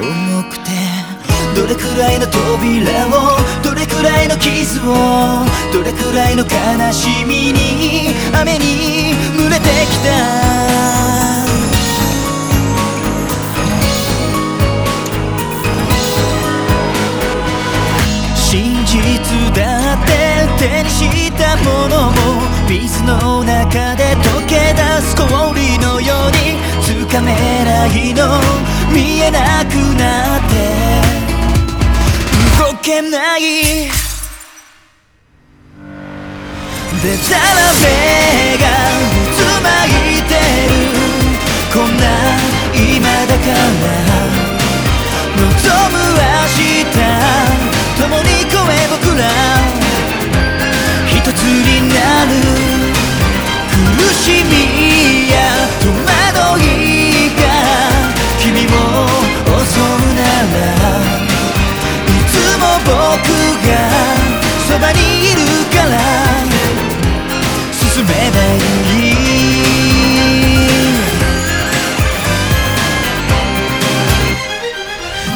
重くてどれくらいの扉をどれくらいの傷をどれくらいの悲しみに雨に濡れてきた真実だって手にしたものも水の中で溶け出す氷かめないの見えなくなって。動けない。でたらめが渦巻いてる。こんな今だから。そばにいるから進めばいい。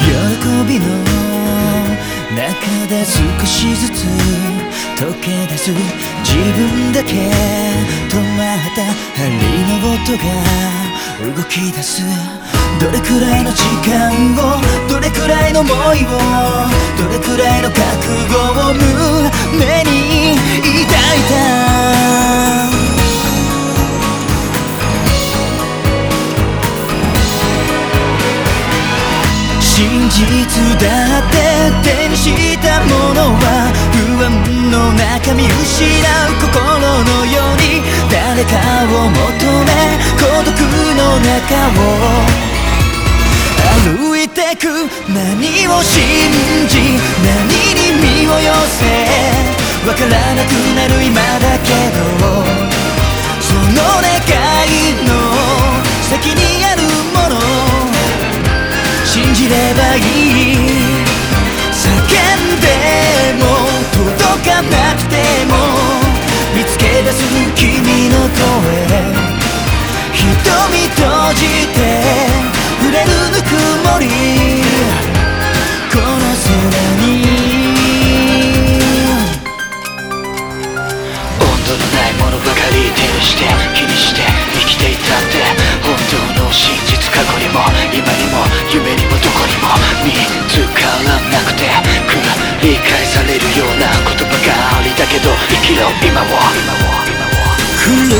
喜びの中で少しずつ溶け出す自分だけ止まった針の音が動き出すどれくらいの時間をどれくらいの思いをどれくらいの覚悟を胸に抱いた真実だって手にした中見失う心のように誰かを求め孤独の中を歩いてく何を信じ何に身を寄せわからなくなる今だけどその願いの先にあるもの信じればいい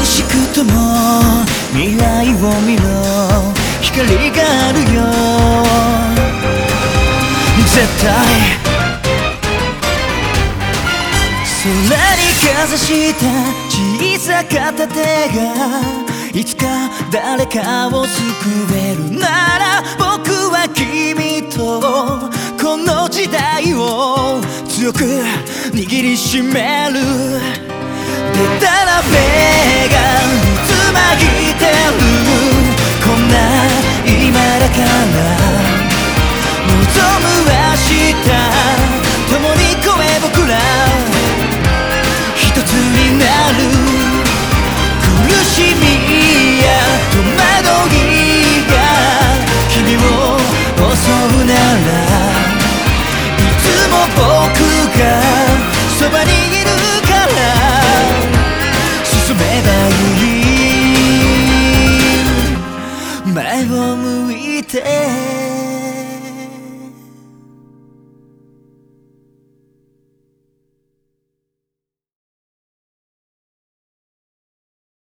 苦しくとも未来を見ろ光があるよ。絶対空にかざした小さかった手がいつか誰かを救えるなら僕は君とこの時代を強く握りしめる。でたらめが渦巻いてる。こんな今だから望む明日共に声僕ら。一つになる。苦しみ。